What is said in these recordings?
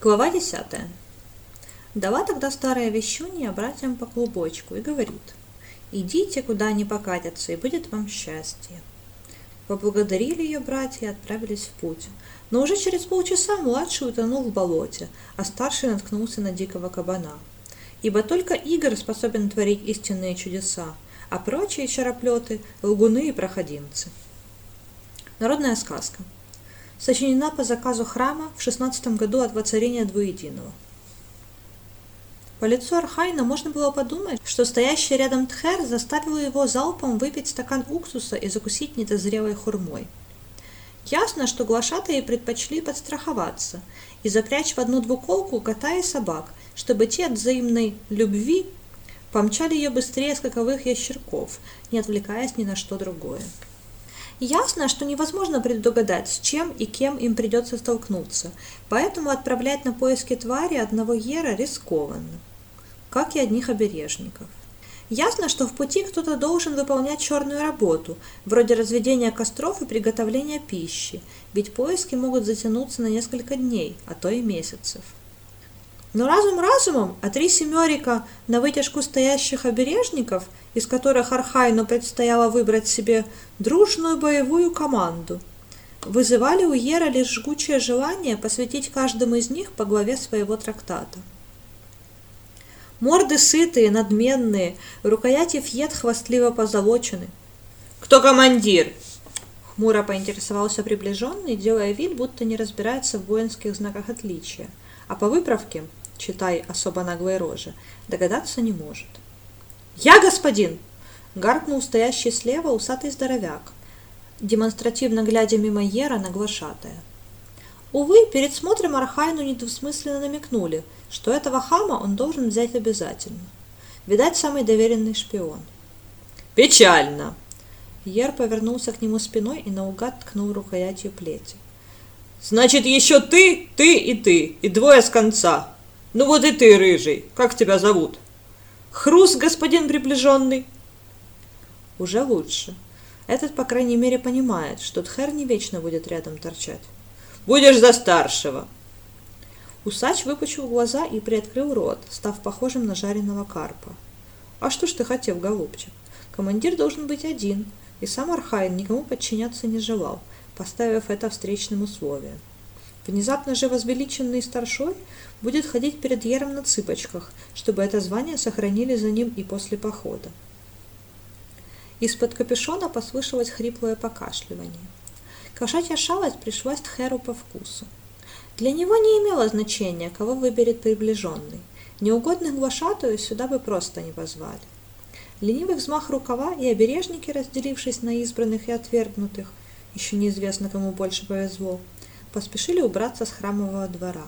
Глава 10. Дала тогда старая вещунья братьям по клубочку и говорит, «Идите, куда они покатятся, и будет вам счастье». Поблагодарили ее братья и отправились в путь. Но уже через полчаса младший утонул в болоте, а старший наткнулся на дикого кабана. Ибо только Игорь способен творить истинные чудеса, а прочие чароплеты – лгуны и проходимцы. Народная сказка – сочинена по заказу храма в 16 году от воцарения двуединого. По лицу Архайна можно было подумать, что стоящий рядом Тхер заставил его залпом выпить стакан уксуса и закусить недозрелой хурмой. Ясно, что глашатаи предпочли подстраховаться и запрячь в одну двуколку кота и собак, чтобы те от взаимной любви помчали ее быстрее скаковых ящерков, не отвлекаясь ни на что другое. Ясно, что невозможно предугадать, с чем и кем им придется столкнуться, поэтому отправлять на поиски твари одного Ера рискованно, как и одних обережников. Ясно, что в пути кто-то должен выполнять черную работу, вроде разведения костров и приготовления пищи, ведь поиски могут затянуться на несколько дней, а то и месяцев. Но разум разумом, а три семерика на вытяжку стоящих обережников, из которых Архайну предстояло выбрать себе дружную боевую команду, вызывали у Ера лишь жгучее желание посвятить каждому из них по главе своего трактата. Морды сытые, надменные, рукояти фьет хвастливо позолочены. «Кто командир?» Хмуро поинтересовался приближенный, делая вид, будто не разбирается в воинских знаках отличия, а по выправке читай особо наглой рожи, догадаться не может. «Я господин!» — гаркнул стоящий слева усатый здоровяк, демонстративно глядя мимо Ера на глашатая. Увы, перед смотром Архайну недвусмысленно намекнули, что этого хама он должен взять обязательно. Видать, самый доверенный шпион. «Печально!» Ер повернулся к нему спиной и наугад ткнул рукоятью плети. «Значит, еще ты, ты и ты, и двое с конца. Ну вот и ты, рыжий, как тебя зовут? Хрус, господин приближенный. Уже лучше. Этот, по крайней мере, понимает, что Тхер не вечно будет рядом торчать. Будешь за старшего. Усач выпучил глаза и приоткрыл рот, став похожим на жареного карпа. А что ж ты хотел, голубчик? Командир должен быть один, и сам Архайн никому подчиняться не желал, поставив это встречным условием. Внезапно же возвеличенный старшой будет ходить перед иером на цыпочках, чтобы это звание сохранили за ним и после похода. Из-под капюшона послышалось хриплое покашливание. Кошачья шалость пришлась Тхеру по вкусу. Для него не имело значения, кого выберет приближенный. Неугодных глашатаю сюда бы просто не позвали. Ленивый взмах рукава и обережники, разделившись на избранных и отвергнутых, еще неизвестно, кому больше повезло, поспешили убраться с храмового двора.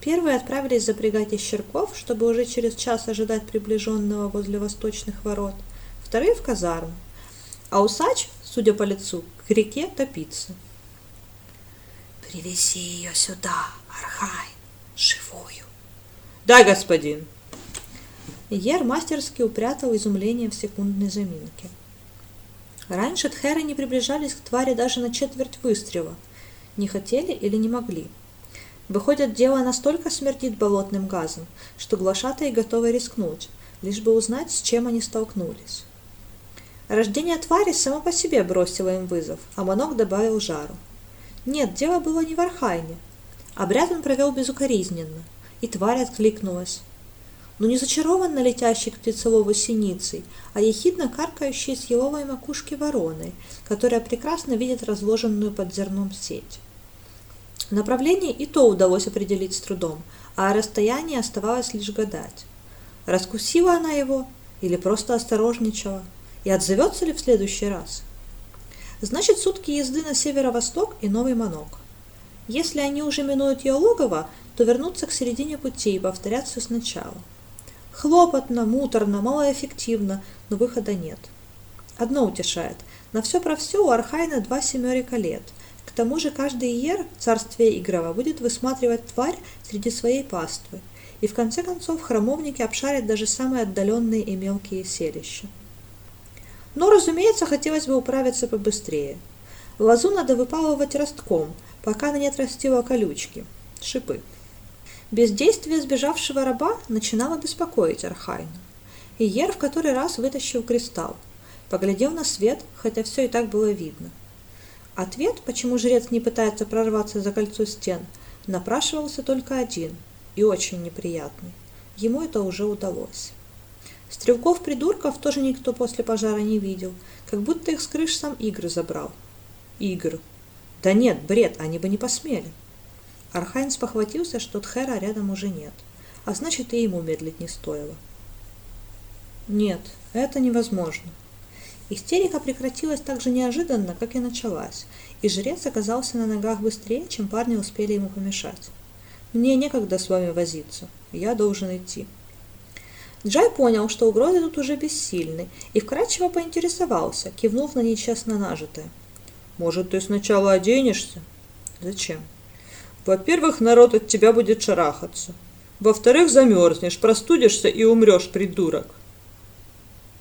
Первые отправились запрягать ящерков, чтобы уже через час ожидать приближенного возле восточных ворот, вторые в казарму, а усач, судя по лицу, к реке топиться. «Привези ее сюда, Архай, живую!» «Да, господин!» Ер мастерски упрятал изумление в секундной заминке. Раньше тхеры не приближались к твари даже на четверть выстрела – не хотели или не могли. Выходит, дело настолько смердит болотным газом, что глашатые готовы рискнуть, лишь бы узнать, с чем они столкнулись. Рождение твари само по себе бросило им вызов, а Монок добавил жару. Нет, дело было не в Архайне. Обряд он провел безукоризненно, и тварь откликнулась. Но не зачарованно летящей к птицелову синицей, а ехидно каркающей с еловой макушки вороной, которая прекрасно видит разложенную под зерном сеть. Направление и то удалось определить с трудом, а о расстоянии оставалось лишь гадать. Раскусила она его или просто осторожничала? И отзовется ли в следующий раз? Значит, сутки езды на северо-восток и Новый Манок. Если они уже минуют ее логово, то вернуться к середине пути и повторять все сначала. Хлопотно, муторно, малоэффективно, но выхода нет. Одно утешает. На все про все у Архайна два семерика лет – к тому же каждый иер царствия Иггрова будет высматривать тварь среди своей паствы, и в конце концов храмовники обшарят даже самые отдаленные и мелкие селища. Но, разумеется, хотелось бы управиться побыстрее. Лозу надо выпалывать ростком, пока она не отрастила колючки, шипы. Бездействие сбежавшего раба начинало беспокоить Архайна. Иер в который раз вытащил кристалл, поглядел на свет, хотя все и так было видно. Ответ, почему жрец не пытается прорваться за кольцо стен, напрашивался только один, и очень неприятный. Ему это уже удалось. Стрелков-придурков тоже никто после пожара не видел, как будто их с крыш сам Иггр забрал. Иггр. Да нет, бред, они бы не посмели. Архайн спохватился, что Тхера рядом уже нет, а значит и ему медлить не стоило. Нет, это невозможно. Истерика прекратилась так же неожиданно, как и началась, и жрец оказался на ногах быстрее, чем парни успели ему помешать. Мне некогда с вами возиться, я должен идти. Джай понял, что угрозы тут уже бессильны, и вкратчиво поинтересовался, кивнув на нечестно нажитое. «Может, ты сначала оденешься?» «Зачем?» «Во-первых, народ от тебя будет шарахаться. Во-вторых, замерзнешь, простудишься и умрешь, придурок».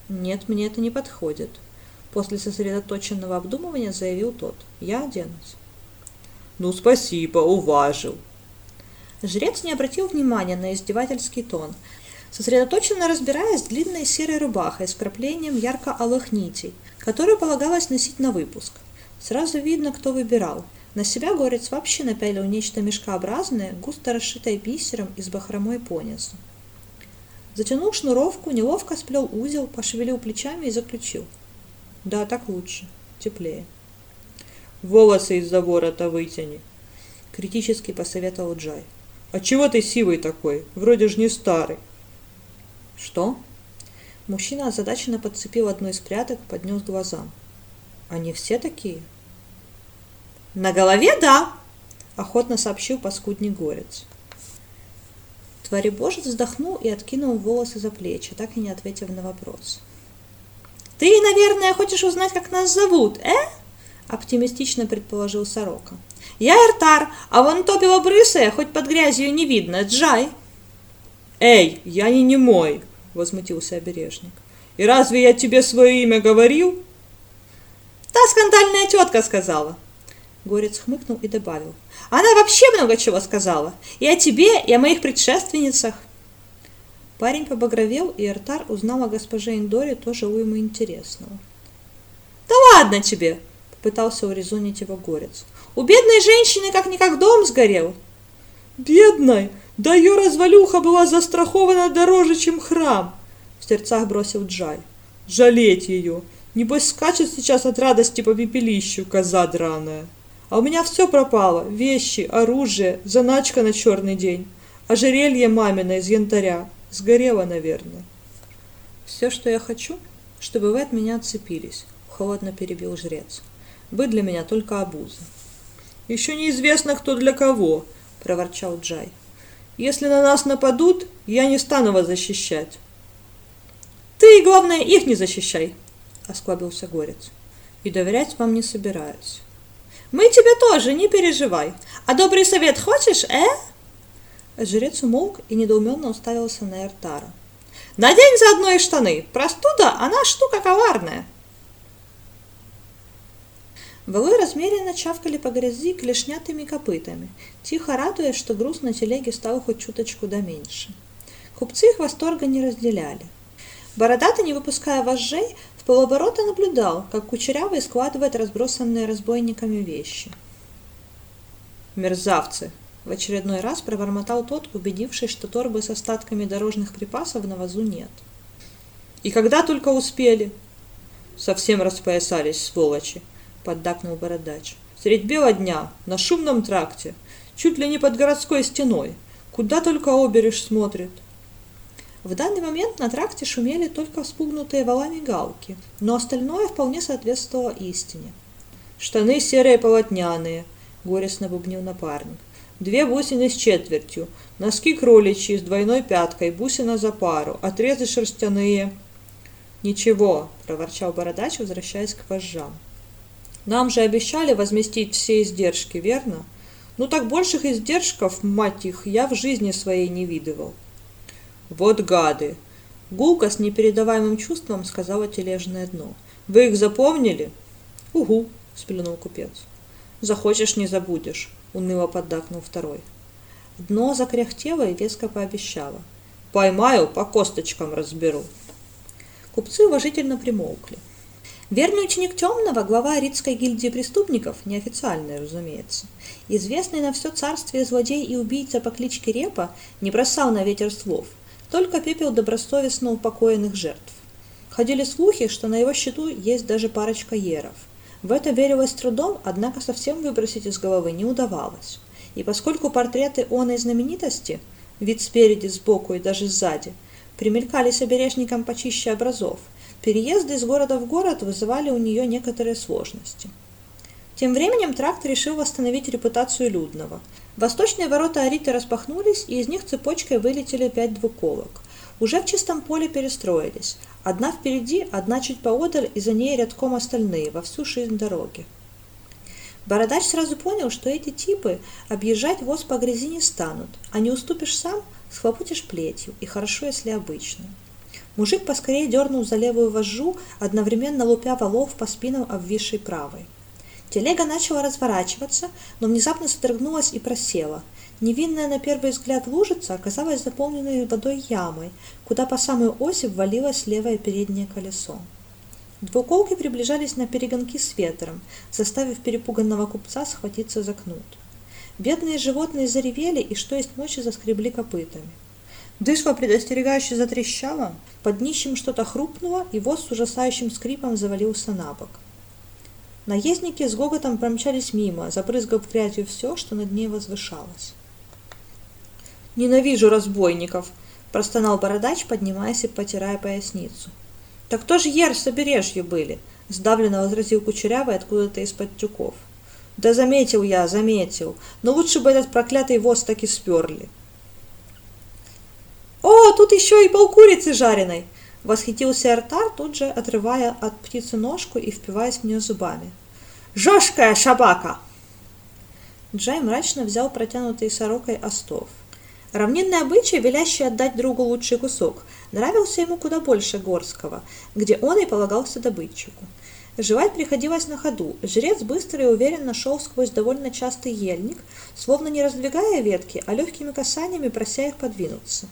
«Нет, мне это не подходит», — после сосредоточенного обдумывания заявил тот. «Я оденусь». «Ну, спасибо, уважил». Жрец не обратил внимания на издевательский тон, сосредоточенно разбираясь длинной серой рубахой с краплением ярко-алых нитей, которую полагалось носить на выпуск. Сразу видно, кто выбирал. На себя горец вообще напялил нечто мешкообразное, густо расшитое бисером и с бахромой понизу. Затянул шнуровку, неловко сплел узел, пошевелил плечами и заключил. Да, так лучше. Теплее. Волосы из-за ворота вытяни. Критически посоветовал Джай. А чего ты сивый такой? Вроде ж не старый. Что? Мужчина озадаченно подцепил одну из пряток, поднес глазам. Они все такие? На голове да, охотно сообщил паскудник горец. Творебожец вздохнул и откинул волосы за плечи, так и не ответив на вопрос. «Ты, наверное, хочешь узнать, как нас зовут, э?» – оптимистично предположил Сорока. «Я Эртар, а вон то белобрысое, хоть под грязью не видно, Джай!» «Эй, я не немой!» – возмутился обережник. «И разве я тебе свое имя говорил?» «Та скандальная тетка сказала!» Горец хмыкнул и добавил. Она вообще много чего сказала. И о тебе, и о моих предшественницах. Парень побагровел, и Эртар узнал о госпоже Индоре тоже уйму интересного. «Да ладно тебе!» — попытался урезонить его горец. «У бедной женщины как-никак дом сгорел!» «Бедной? Да ее развалюха была застрахована дороже, чем храм!» — в сердцах бросил Джай. «Жалеть ее! Небось скачет сейчас от радости по пепелищу, коза драная!» А у меня все пропало. Вещи, оружие, заначка на черный день. Ожерелье мамина из янтаря. Сгорело, наверное. Все, что я хочу, чтобы вы от меня отцепились, холодно перебил жрец. Вы для меня только обуза. Еще неизвестно, кто для кого, проворчал Джай. Если на нас нападут, я не стану вас защищать. Ты, главное, их не защищай, осклабился горец. И доверять вам не собираюсь. Мы тебе тоже, не переживай. А добрый совет хочешь, э? Жрец умолк и недоуменно уставился на Эртара. Надень заодно и штаны. Простуда, она штука коварная. Валы размеренно чавкали по грязи клешнятыми копытами, тихо радуясь, что груз на телеге стал хоть чуточку да меньше. Купцы их восторга не разделяли. Бородатый, не выпуская вожжей, полоборота наблюдал, как Кучерявый складывает разбросанные разбойниками вещи. «Мерзавцы!» — в очередной раз пробормотал тот, убедившись, что торбы с остатками дорожных припасов на вазу нет. «И когда только успели?» «Совсем распоясались, сволочи!» — поддакнул бородач. «Средь бела дня, на шумном тракте, чуть ли не под городской стеной. Куда только обережь смотрит. В данный момент на тракте шумели только вспугнутые валами галки, но остальное вполне соответствовало истине. «Штаны серые полотняные», — горестно бубнил напарник. «Две бусины с четвертью, носки кроличьи с двойной пяткой, бусина за пару, отрезы шерстяные». «Ничего», — проворчал бородач, возвращаясь к вожжам. «Нам же обещали возместить все издержки, верно? Ну так больших издержков, мать их, я в жизни своей не видывал». «Вот гады!» Гулка с непередаваемым чувством сказала тележное дно. «Вы их запомнили?» «Угу!» – сплюнул купец. «Захочешь – не забудешь», – уныло поддакнул второй. Дно закряхтело и веско пообещало. Поймаю, по косточкам разберу. Купцы уважительно примолкли. Верный ученик Темного, глава Ридской гильдии преступников, неофициальный, разумеется, известный на все царствие злодей и убийца по кличке Репа, не бросал на ветер слов, только пепел добросовестно упокоенных жертв. Ходили слухи, что на его счету есть даже парочка еров. В это верилось трудом, однако совсем выбросить из головы не удавалось. И поскольку портреты оной знаменитости, вид спереди, сбоку и даже сзади, примелькались обережникам почище образов, Переезды из города в город вызывали у нее некоторые сложности. Тем временем тракт решил восстановить репутацию Людного. Восточные ворота Ариты распахнулись, и из них цепочкой вылетели пять двуколок. Уже в чистом поле перестроились. Одна впереди, одна чуть поодаль, и за ней рядком остальные, во всю жизнь дороги. Бородач сразу понял, что эти типы объезжать воз по грязи не станут, а не уступишь сам, схлопотишь плетью, и хорошо, если обычную. Мужик поскорее дернул за левую вожжу, одновременно лупя валов по спинам обвисшей правой. Телега начала разворачиваться, но внезапно содрогнулась и просела. Невинная на первый взгляд лужица оказалась заполненной водой ямой, куда по самой оси ввалилось левое переднее колесо. Двуколки приближались на перегонки с ветром, заставив перепуганного купца схватиться за кнут. Бедные животные заревели и что есть мочи заскребли копытами. Дышва предостерегающе затрещала, под днищем что-то хрупнуло, и воз с ужасающим скрипом завалился на бок. Наездники с гоготом промчались мимо, забрызгав грязью все, что над ней возвышалось. «Ненавижу разбойников!» – простонал бородач, поднимаясь и потирая поясницу. «Так кто же ер с побережья были?» – сдавленно возразил Кучерявый откуда-то из-под тюков. «Да заметил я, заметил. Но лучше бы этот проклятый воз так и сперли». «О, тут еще и полкурицы жареной!» Восхитился Эртар, тут же отрывая от птицы ножку и впиваясь в нее зубами. «Жесткая шабака!» Джай мрачно взял протянутый сорокой остов. Равнинный обычай, велящий отдать другу лучший кусок, нравился ему куда больше горского, где он и полагался добытчику. Жевать приходилось на ходу. Жрец быстро и уверенно шел сквозь довольно частый ельник, словно не раздвигая ветки, а легкими касаниями прося их подвинуться.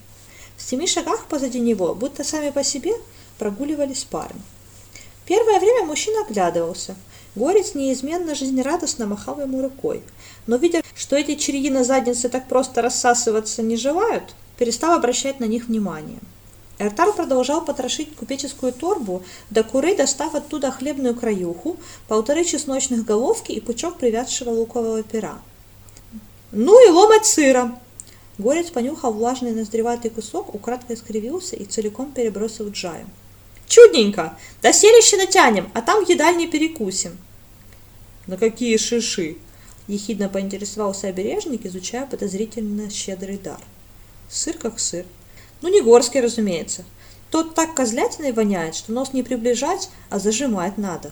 В семи шагах позади него, будто сами по себе, прогуливались парни. Первое время мужчина оглядывался. Горец неизменно жизнерадостно махал ему рукой, но, видя, что эти черьи на заднице так просто рассасываться не желают, перестал обращать на них внимание. Эртар продолжал потрошить купеческую торбу, до куры достав оттуда хлебную краюху, полторы чесночных головки и пучок привязшего лукового пера. «Ну и ломать сыра!» Горец понюхал влажный ноздреватый кусок, украдкой скривился и целиком перебросил Джаю. «Чудненько! До селища натянем, а там едальни перекусим!» «На какие шиши?» – ехидно поинтересовался обережник, изучая подозрительно щедрый дар. «Сыр как сыр. Ну, не горский, разумеется. Тот так козлятиной воняет, что нос не приближать, а зажимать надо.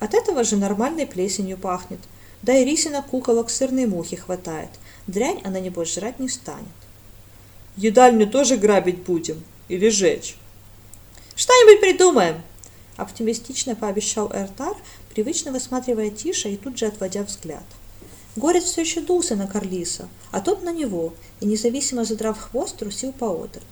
От этого же нормальной плесенью пахнет. Да и рисина куколок сырной мухи хватает. Дрянь она, небось, жрать не станет. Едальню тоже грабить будем? Или жечь? Что-нибудь придумаем, оптимистично пообещал Эртар, привычно высматривая Тиша и тут же отводя взгляд. Горец все еще дулся на Карлиса, а тот на него, и независимо задрав хвост, трусил поодаль.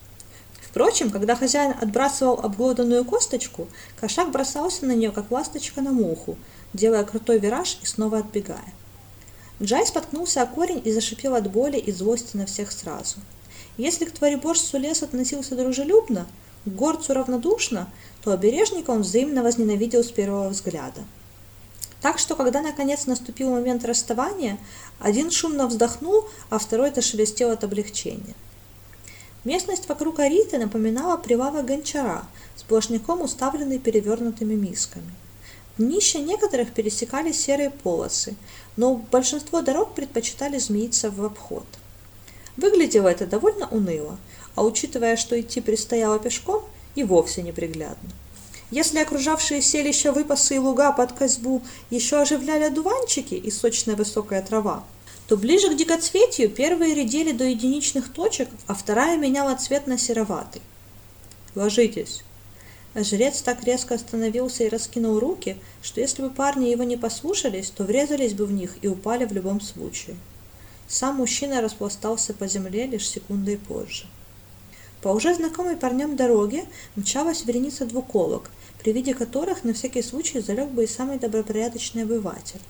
Впрочем, когда хозяин отбрасывал обглоданную косточку, кошак бросался на нее, как ласточка на муху, делая крутой вираж и снова отбегая. Джай споткнулся о корень и зашипел от боли и злости на всех сразу. Если к твореборству лес относился дружелюбно, к горцу равнодушно, то обережника он взаимно возненавидел с первого взгляда. Так что, когда наконец наступил момент расставания, один шумно вздохнул, а второй зашелестел от облегчения. Местность вокруг Ариты напоминала прилавок гончара, сплошняком уставленный перевернутыми мисками. Днища некоторых пересекали серые полосы, но большинство дорог предпочитали змеиться в обход. Выглядело это довольно уныло, а учитывая, что идти предстояло пешком, и вовсе неприглядно. Если окружавшие селища выпасы и луга под козьбу еще оживляли одуванчики и сочная высокая трава, то ближе к дикоцветию первые редели до единичных точек, а вторая меняла цвет на сероватый. «Ложитесь», Жрец так резко остановился и раскинул руки, что если бы парни его не послушались, то врезались бы в них и упали в любом случае. Сам мужчина распластался по земле лишь секундой позже. По уже знакомой парням дороге мчалась вереница двуколок, при виде которых на всякий случай залег бы и самый добропорядочный обыватель.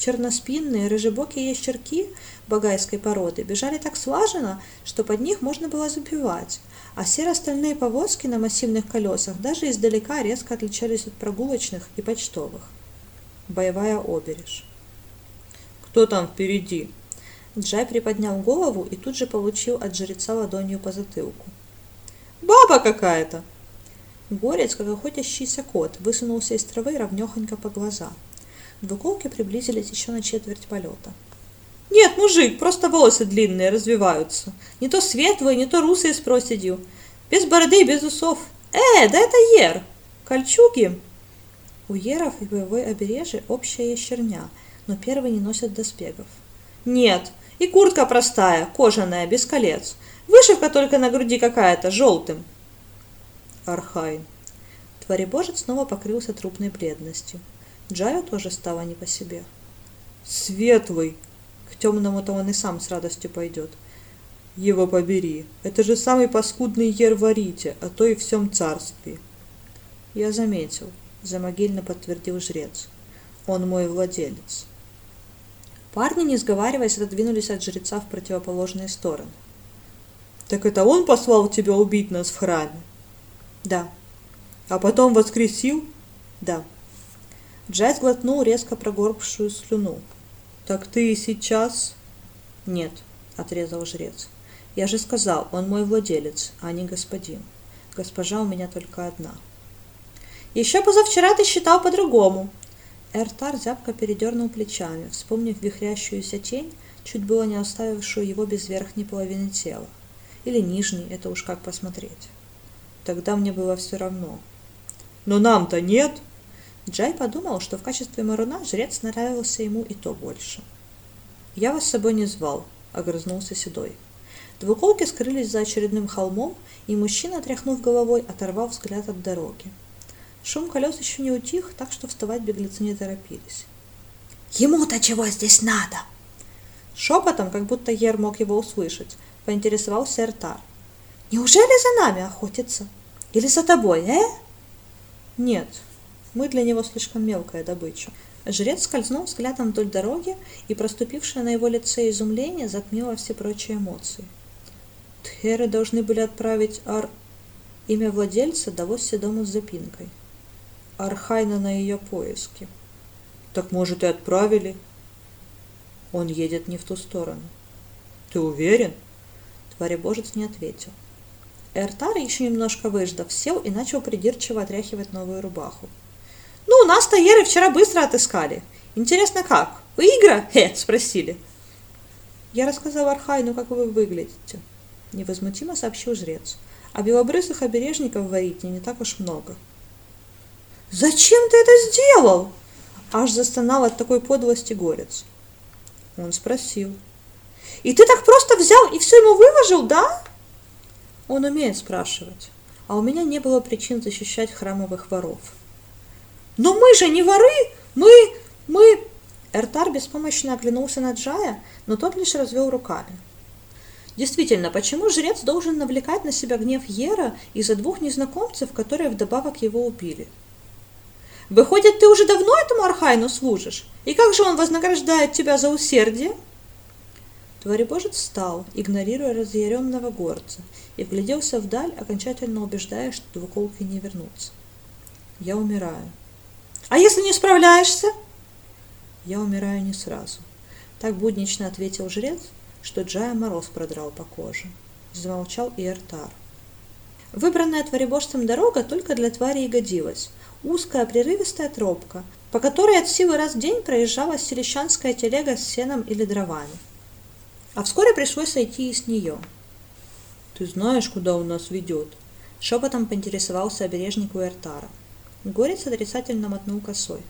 Черноспинные, рыжебокие ящерки багайской породы бежали так слаженно, что под них можно было запивать, а серо-стальные повозки на массивных колесах даже издалека резко отличались от прогулочных и почтовых. Боевая обережь. Кто там впереди? Джай приподнял голову и тут же получил от жреца ладонью по затылку. Баба какая-то! Горец, как охотящийся кот, высунулся из травы равнехонько по глаза. Двуколки приблизились еще на четверть полета. Нет, мужик, просто волосы длинные, развеваются. Не то светлые, не то русые с проседью. Без бороды и без усов. Э, да это иер! Кольчуги! У иеров и боевой обережи общая ящерня, но первые не носят доспехов. Нет, и куртка простая, кожаная, без колец. Вышивка только на груди какая-то, желтым. Архайн. Творебожец снова покрылся трупной бледностью. Джаю тоже стало не по себе. Светлый! К темному-то он и сам с радостью пойдет. Его побери, это же самый паскудный ер в Арите, а то и всем царстве. Я заметил, замогильно подтвердил жрец. Он мой владелец. Парни, не сговариваясь, отодвинулись от жреца в противоположные стороны. «Так это он послал тебя убить нас в храме?» «Да». «А потом воскресил?» «Да». Джай глотнул резко прогорбшую слюну. «Так ты и сейчас?» «Нет», — отрезал жрец. «Я же сказал, он мой владелец, а не господин. Госпожа у меня только одна». «Еще позавчера ты считал по-другому», Эртар зябко передернул плечами, вспомнив вихрящуюся тень, чуть было не оставившую его без верхней половины тела. Или нижней, это уж как посмотреть. Тогда мне было все равно. Но нам-то нет. Джай подумал, что в качестве маруна жрец нравился ему и то больше. «Я вас с собой не звал», — огрызнулся Седой. Двуколки скрылись за очередным холмом, и мужчина, тряхнув головой, оторвал взгляд от дороги. Шум колес еще не утих, так что вставать беглецы не торопились. «Ему-то чего здесь надо?» Шепотом, как будто Ер мог его услышать, поинтересовался Эртар. «Неужели за нами охотится? Или за тобой, э?» «Нет, мы для него слишком мелкая добыча». Жрец скользнул взглядом вдоль дороги, и проступившее на его лице изумление затмило все прочие эмоции. Тхеры должны были отправить Ар... Имя владельца далось Седому с запинкой. Архайна на ее поиски. Так может и отправили? Он едет не в ту сторону. Ты уверен? Тваребожец не ответил. Эртар, еще немножко выждав, сел и начал придирчиво отряхивать новую рубаху. «Ну, нас-то иеры вчера быстро отыскали. Интересно, как? Вы игра?» «Хе!» – спросили. «Я рассказал Архайну, как вы выглядите», – невозмутимо сообщил жрец. «А белобрысых обережников в Арите не так уж много». «Зачем ты это сделал?» Аж застонал от такой подлости горец. Он спросил. «И ты так просто взял и все ему выложил, да?» Он умеет спрашивать, а у меня не было причин защищать храмовых воров. «Но мы же не воры! Мы... мы...» Эртар беспомощно оглянулся на Джая, но тот лишь развел руками. Действительно, почему жрец должен навлекать на себя гнев Ера из-за двух незнакомцев, которые вдобавок его убили? Выходит, ты уже давно этому Архайну служишь? И как же он вознаграждает тебя за усердие?» Творебожец встал, игнорируя разъяренного горца, и вгляделся вдаль, окончательно убеждая, что двуколки не вернутся. «Я умираю». «А если не справляешься?» «Я умираю не сразу», — так буднично ответил жрец, что Джая мороз продрал по коже. Замолчал и Эртар. Выбранная творебожцем дорога только для твари и годилась, узкая прерывистая тропка, по которой от силы раз в день проезжала селищанская телега с сеном или дровами. А вскоре пришлось сойти и с нее. «Ты знаешь, куда у нас ведет?» Шепотом поинтересовался обережник у Эртара. Горец отрицательно мотнул косой.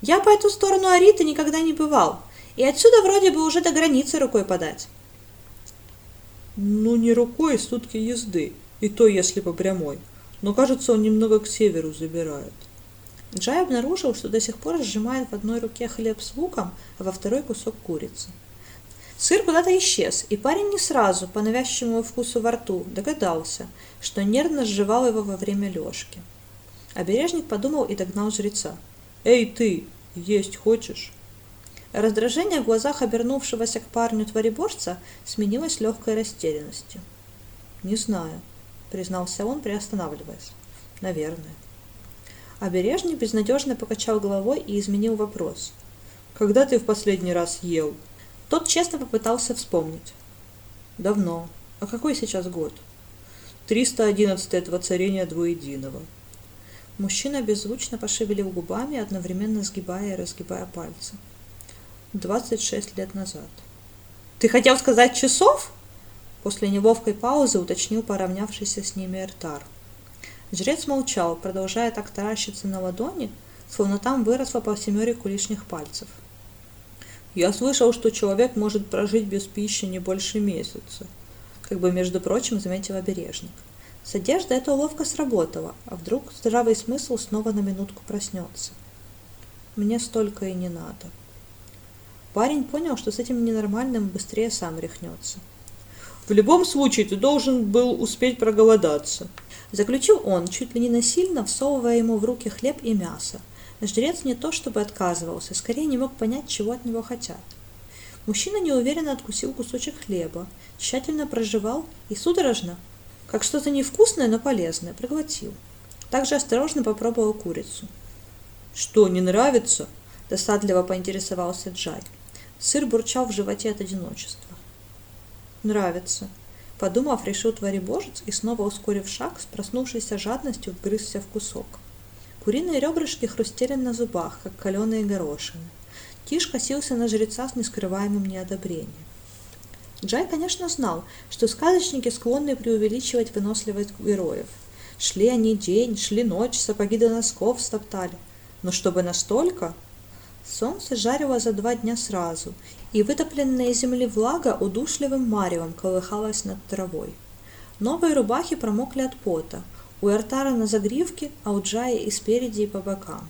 «Я по эту сторону Ариты никогда не бывал, и отсюда вроде бы уже до границы рукой подать». «Ну, не рукой, сутки езды, и то, если по прямой но кажется, он немного к северу забирает. Джай обнаружил, что до сих пор сжимает в одной руке хлеб с луком, а во второй кусок курицы. Сыр куда-то исчез, и парень не сразу, по навязчивому вкусу во рту, догадался, что нервно сживал его во время лёжки. Обережник подумал и догнал жреца. «Эй ты, есть хочешь?» Раздражение в глазах обернувшегося к парню твореборца сменилось легкой растерянностью. «Не знаю», — признался он, приостанавливаясь. «Наверное». Обережник безнадежно покачал головой и изменил вопрос. «Когда ты в последний раз ел?» Тот честно попытался вспомнить. «Давно. А какой сейчас год?» «Триста одиннадцатое воцарение двуединого». Мужчина беззвучно пошевелил губами, одновременно сгибая и разгибая пальцы. «Двадцать шесть лет назад». «Ты хотел сказать часов?» После неловкой паузы уточнил поравнявшийся с ними Эртар. Жрец молчал, продолжая так таращиться на ладони, словно там выросло по семерику лишних пальцев. Я слышал, что человек может прожить без пищи не больше месяца, как бы, между прочим, заметил обережник. С одеждой это ловко сработало, а вдруг здравый смысл снова на минутку проснется. Мне столько и не надо. Парень понял, что с этим ненормальным быстрее сам рехнется. В любом случае ты должен был успеть проголодаться. Заключил он, чуть ли не насильно всовывая ему в руки хлеб и мясо, Жрец не то чтобы отказывался, скорее не мог понять, чего от него хотят. Мужчина неуверенно откусил кусочек хлеба, тщательно прожевал и судорожно, как что-то невкусное, но полезное, проглотил. Также осторожно попробовал курицу. «Что, не нравится?» – досадливо поинтересовался Джай. Сыр бурчал в животе от одиночества. «Нравится», – подумав, решил творебожец и снова ускорив шаг, с проснувшейся жадностью вгрызся в кусок. Куриные ребрышки хрустели на зубах, как каленые горошины. Тиш косился на жреца с нескрываемым неодобрением. Джай, конечно, знал, что сказочники склонны преувеличивать выносливость героев. Шли они день, шли ночь, сапоги до носков стоптали. Но чтобы настолько... Солнце жарило за два дня сразу, и вытопленная земли влага удушливым маревом колыхалась над травой. Новые рубахи промокли от пота, у Эртара на загривке, а у Джая и спереди, и по бокам.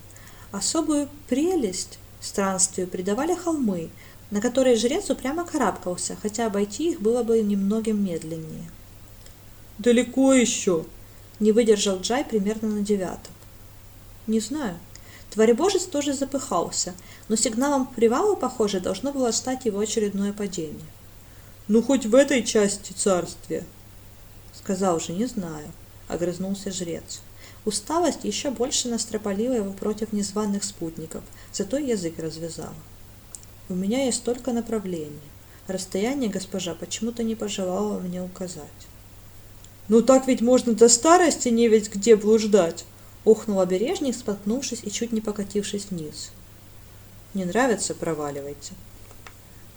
Особую прелесть странствию придавали холмы, на которые жрец упрямо карабкался, хотя обойти их было бы немногим медленнее. «Далеко еще?» – не выдержал Джай примерно на девятом. «Не знаю». Творебожец тоже запыхался, но сигналом к привалу, похоже, должно было стать его очередное падение. «Ну, хоть в этой части царствия», — сказал же, не знаю. — огрызнулся жрец. Усталость еще больше настропалила его против незваных спутников, зато язык развязала. «У меня есть столько направлений. Расстояние госпожа почему-то не пожелала мне указать». «Ну так ведь можно до старости не ведь где блуждать!» — ухнул обережник, споткнувшись и чуть не покатившись вниз. «Не нравится — проваливайте».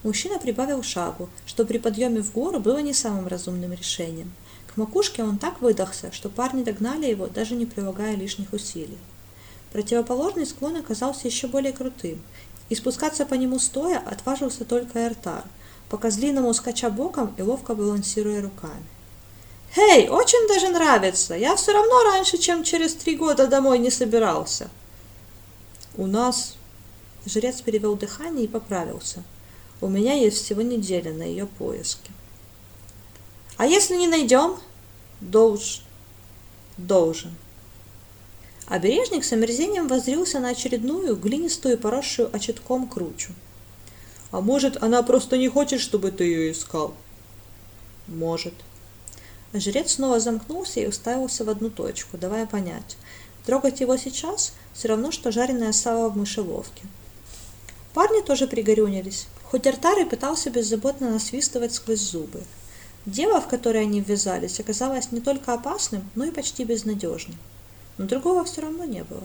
Мужчина прибавил шагу, что при подъеме в гору было не самым разумным решением — макушке он так выдохся, что парни догнали его, даже не прилагая лишних усилий. Противоположный склон оказался еще более крутым, и спускаться по нему стоя отважился только Эртар, по козлиному скача боком и ловко балансируя руками. «Эй, очень даже нравится! Я все равно раньше, чем через три года домой не собирался!» «У нас...» Жрец перевел дыхание и поправился. «У меня есть всего неделя на ее поиски». «А если не найдем?» Долж... Должен. Обережник с омерзением воззрился на очередную глинистую, поросшую очетком кручу. «А может, она просто не хочет, чтобы ты ее искал?» «Может». Жрец снова замкнулся и уставился в одну точку, давая понять. Трогать его сейчас все равно, что жареное сало в мышеловке. Парни тоже пригорюнились, хоть Артар и пытался беззаботно насвистывать сквозь зубы. Дело, в которое они ввязались, оказалось не только опасным, но и почти безнадежным. Но другого все равно не было.